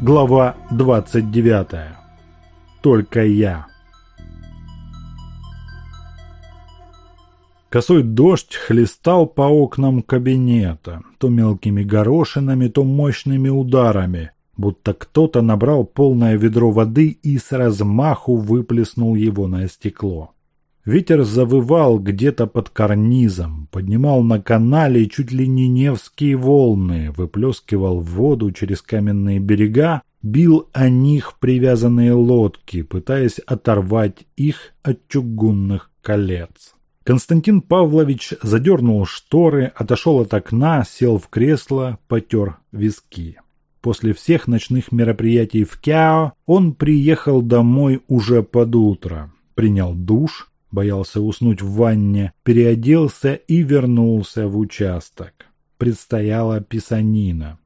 Глава 29. Только я. Косой дождь хлестал по окнам кабинета, то мелкими горошинами, то мощными ударами, будто кто-то набрал полное ведро воды и с размаху выплеснул его на стекло. Ветер завывал где-то под карнизом, поднимал на канале чуть ли не невские волны, выплескивал воду через каменные берега, бил о них привязанные лодки, пытаясь оторвать их от чугунных колец. Константин Павлович задернул шторы, отошел от окна, сел в кресло, потер виски. После всех ночных мероприятий в Кяо он приехал домой уже под утро, принял душ, боялся уснуть в ванне, переоделся и вернулся в участок. Предстояла писанина.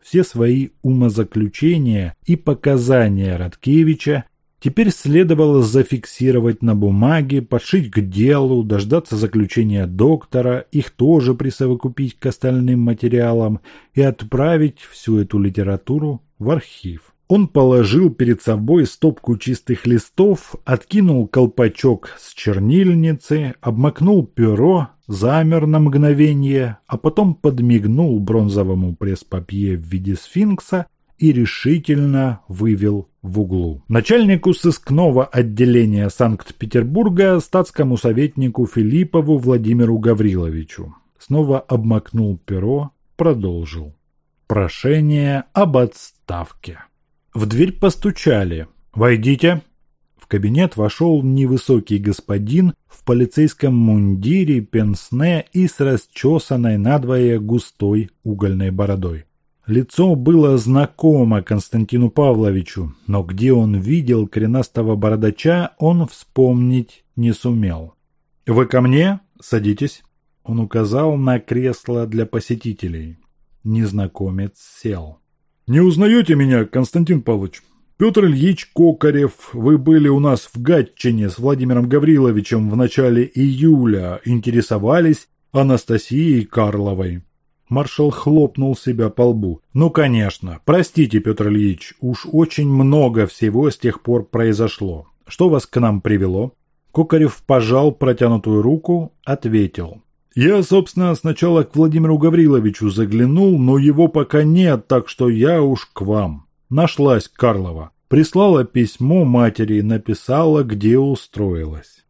Все свои умозаключения и показания Радкевича теперь следовало зафиксировать на бумаге, подшить к делу, дождаться заключения доктора, их тоже присовокупить к остальным материалам и отправить всю эту литературу в архив. Он положил перед собой стопку чистых листов, откинул колпачок с чернильницы, обмакнул перо, замер на мгновение, а потом подмигнул бронзовому пресс-папье в виде сфинкса и решительно вывел в углу. Начальнику сыскного отделения Санкт-Петербурга статскому советнику Филиппову Владимиру Гавриловичу. Снова обмакнул перо, продолжил. Прошение об отставке. В дверь постучали. «Войдите!» В кабинет вошел невысокий господин в полицейском мундире, пенсне и с расчесанной надвое густой угольной бородой. Лицо было знакомо Константину Павловичу, но где он видел коренастого бородача, он вспомнить не сумел. «Вы ко мне? Садитесь!» Он указал на кресло для посетителей. Незнакомец сел. «Не узнаете меня, Константин Павлович? Петр Ильич Кокарев, вы были у нас в Гатчине с Владимиром Гавриловичем в начале июля, интересовались Анастасией Карловой». Маршал хлопнул себя по лбу. «Ну, конечно. Простите, Петр Ильич, уж очень много всего с тех пор произошло. Что вас к нам привело?» Кокарев пожал протянутую руку, ответил. Я, собственно, сначала к Владимиру Гавриловичу заглянул, но его пока нет, так что я уж к вам. Нашлась Карлова. Прислала письмо матери, написала, где устроилась.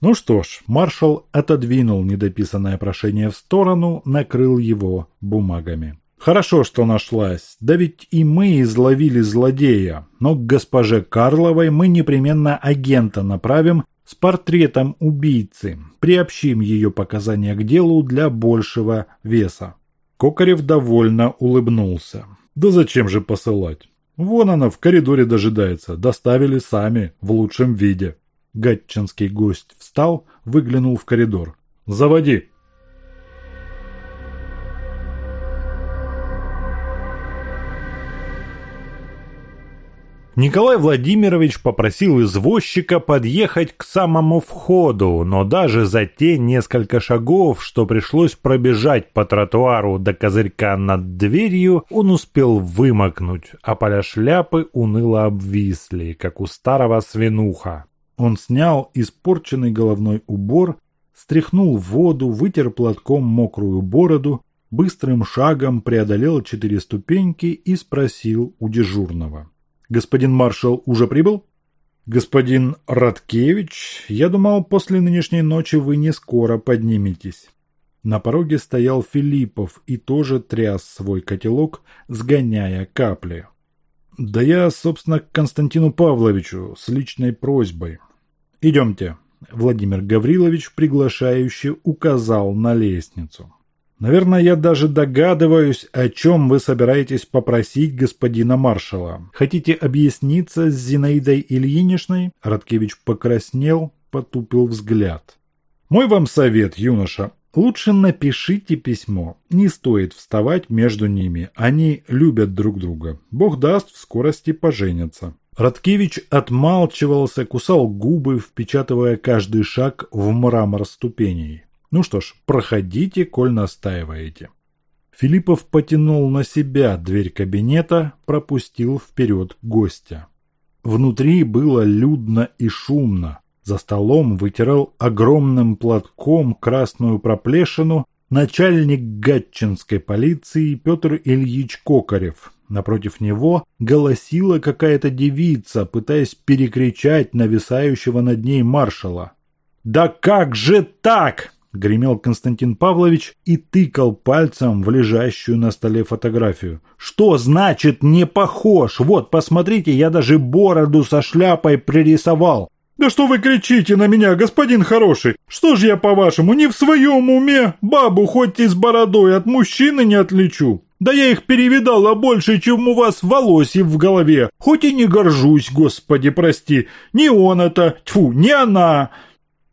Ну что ж, маршал отодвинул недописанное прошение в сторону, накрыл его бумагами. Хорошо, что нашлась. Да ведь и мы изловили злодея. Но к госпоже Карловой мы непременно агента направим, с портретом убийцы. Приобщим ее показания к делу для большего веса. Кокарев довольно улыбнулся. Да зачем же посылать? Вон она в коридоре дожидается. Доставили сами, в лучшем виде. Гатчинский гость встал, выглянул в коридор. «Заводи!» Николай Владимирович попросил извозчика подъехать к самому входу, но даже за те несколько шагов, что пришлось пробежать по тротуару до козырька над дверью, он успел вымокнуть, а поля шляпы уныло обвисли, как у старого свинуха. Он снял испорченный головной убор, стряхнул воду, вытер платком мокрую бороду, быстрым шагом преодолел четыре ступеньки и спросил у дежурного. Господин маршал уже прибыл? Господин Радкевич, я думал, после нынешней ночи вы не скоро подниметесь. На пороге стоял Филиппов и тоже тряс свой котелок, сгоняя капли. Да я, собственно, к Константину Павловичу с личной просьбой. Идемте. Владимир Гаврилович приглашающе указал на лестницу. Наверное, я даже догадываюсь, о чем вы собираетесь попросить господина маршала. Хотите объясниться с Зинаидой Ильиничной? Радкевич покраснел, потупил взгляд. Мой вам совет, юноша. Лучше напишите письмо. Не стоит вставать между ними. Они любят друг друга. Бог даст, в скорости поженятся. Радкевич отмалчивался, кусал губы, впечатывая каждый шаг в мрамор ступеней. Ну что ж, проходите, коль настаиваете. Филиппов потянул на себя дверь кабинета, пропустил вперед гостя. Внутри было людно и шумно. За столом вытирал огромным платком красную проплешину начальник гатчинской полиции Петр Ильич Кокарев. Напротив него голосила какая-то девица, пытаясь перекричать нависающего над ней маршала. «Да как же так?» – гремел Константин Павлович и тыкал пальцем в лежащую на столе фотографию. «Что значит не похож? Вот, посмотрите, я даже бороду со шляпой пририсовал. «Да что вы кричите на меня, господин хороший? Что ж я, по-вашему, не в своем уме? Бабу хоть и с бородой от мужчины не отличу. Да я их перевидала больше, чем у вас волосьев в голове. Хоть и не горжусь, господи, прости. Не он это, тьфу, не она!»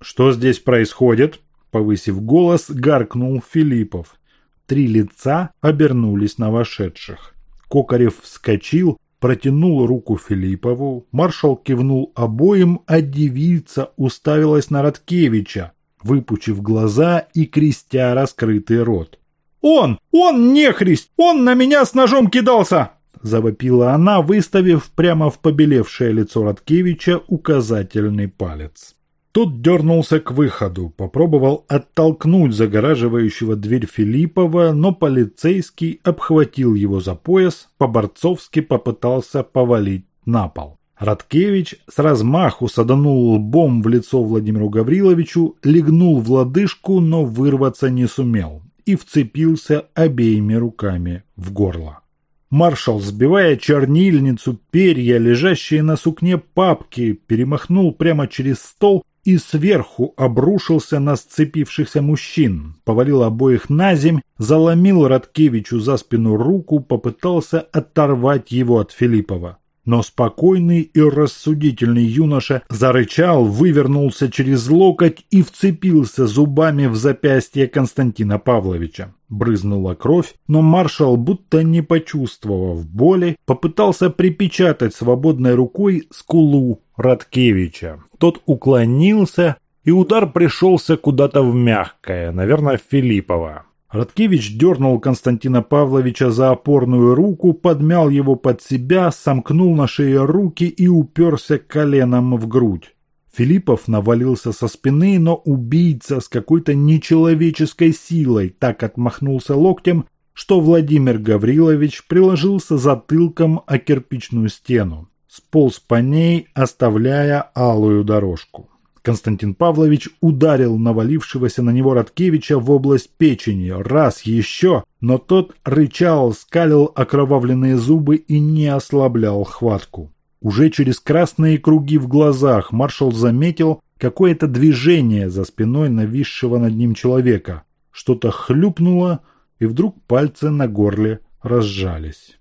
«Что здесь происходит?» Повысив голос, гаркнул Филиппов. Три лица обернулись на вошедших. Кокарев вскочил, протянул руку Филиппову, маршал кивнул обоим, а девица уставилась на Роткевича, выпучив глаза и крестя раскрытый рот. «Он! Он нехрист! Он на меня с ножом кидался!» Завопила она, выставив прямо в побелевшее лицо Роткевича указательный палец. Тот дернулся к выходу, попробовал оттолкнуть загораживающего дверь Филиппова, но полицейский обхватил его за пояс, по-борцовски попытался повалить на пол. Радкевич с размаху саданул лбом в лицо Владимиру Гавриловичу, легнул в лодыжку, но вырваться не сумел и вцепился обеими руками в горло. Маршал, сбивая чернильницу, перья, лежащие на сукне папки, перемахнул прямо через стол и сверху обрушился на сцепившихся мужчин, повалил обоих на земь, заломил Радкевичу за спину руку, попытался оторвать его от Филиппова. Но спокойный и рассудительный юноша зарычал, вывернулся через локоть и вцепился зубами в запястье Константина Павловича. Брызнула кровь, но маршал, будто не почувствовав боли, попытался припечатать свободной рукой скулу Радкевича. Тот уклонился, и удар пришелся куда-то в мягкое, наверное, Филиппова. Радкевич дернул Константина Павловича за опорную руку, подмял его под себя, сомкнул на шее руки и уперся коленом в грудь. Филиппов навалился со спины, но убийца с какой-то нечеловеческой силой так отмахнулся локтем, что Владимир Гаврилович приложился затылком о кирпичную стену, сполз по ней, оставляя алую дорожку. Константин Павлович ударил навалившегося на него Радкевича в область печени раз еще, но тот рычал, скалил окровавленные зубы и не ослаблял хватку. Уже через красные круги в глазах маршал заметил какое-то движение за спиной нависшего над ним человека. Что-то хлюпнуло, и вдруг пальцы на горле разжались.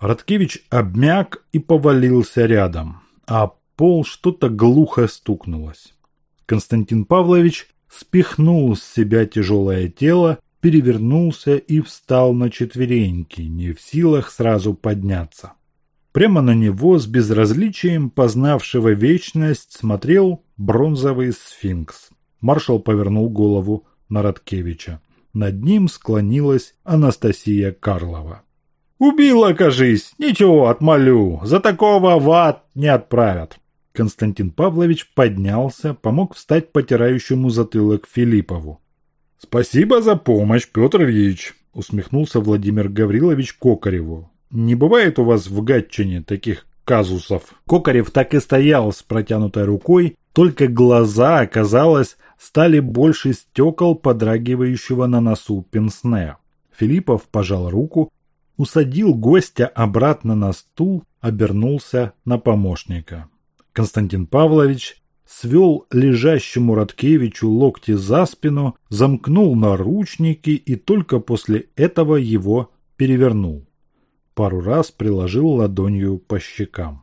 Радкевич обмяк и повалился рядом, а пол что-то глухо стукнулось. Константин Павлович спихнул с себя тяжелое тело, перевернулся и встал на четвереньки, не в силах сразу подняться. Прямо на него с безразличием познавшего вечность смотрел бронзовый сфинкс. Маршал повернул голову на Радкевича. Над ним склонилась Анастасия Карлова. «Убила, кажись! Ничего, отмолю! За такого в ад не отправят!» Константин Павлович поднялся, помог встать потирающему затылок Филиппову. «Спасибо за помощь, Петр Ильич!» – усмехнулся Владимир Гаврилович Кокареву. «Не бывает у вас в Гатчине таких казусов?» Кокарев так и стоял с протянутой рукой, только глаза, оказалось, стали больше стекол подрагивающего на носу пенсне. Филиппов пожал руку, усадил гостя обратно на стул, обернулся на помощника. Константин Павлович свел лежащему Радкевичу локти за спину, замкнул наручники и только после этого его перевернул. Пару раз приложил ладонью по щекам.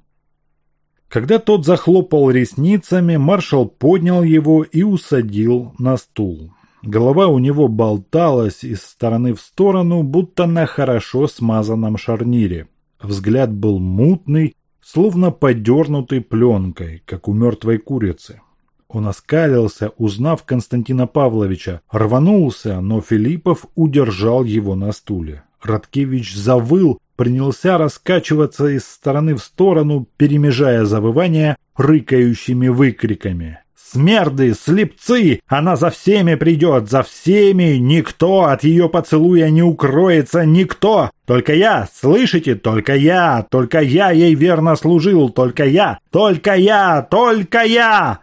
Когда тот захлопал ресницами, маршал поднял его и усадил на стул. Голова у него болталась из стороны в сторону, будто на хорошо смазанном шарнире. Взгляд был мутный словно подернутый пленкой, как у мертвой курицы. Он оскалился, узнав Константина Павловича, рванулся, но Филиппов удержал его на стуле. Радкевич завыл, принялся раскачиваться из стороны в сторону, перемежая завывания рыкающими выкриками. Смерды, слепцы! Она за всеми придет, за всеми! Никто от ее поцелуя не укроется, никто! Только я, слышите, только я, только я ей верно служил, только я, только я, только я!»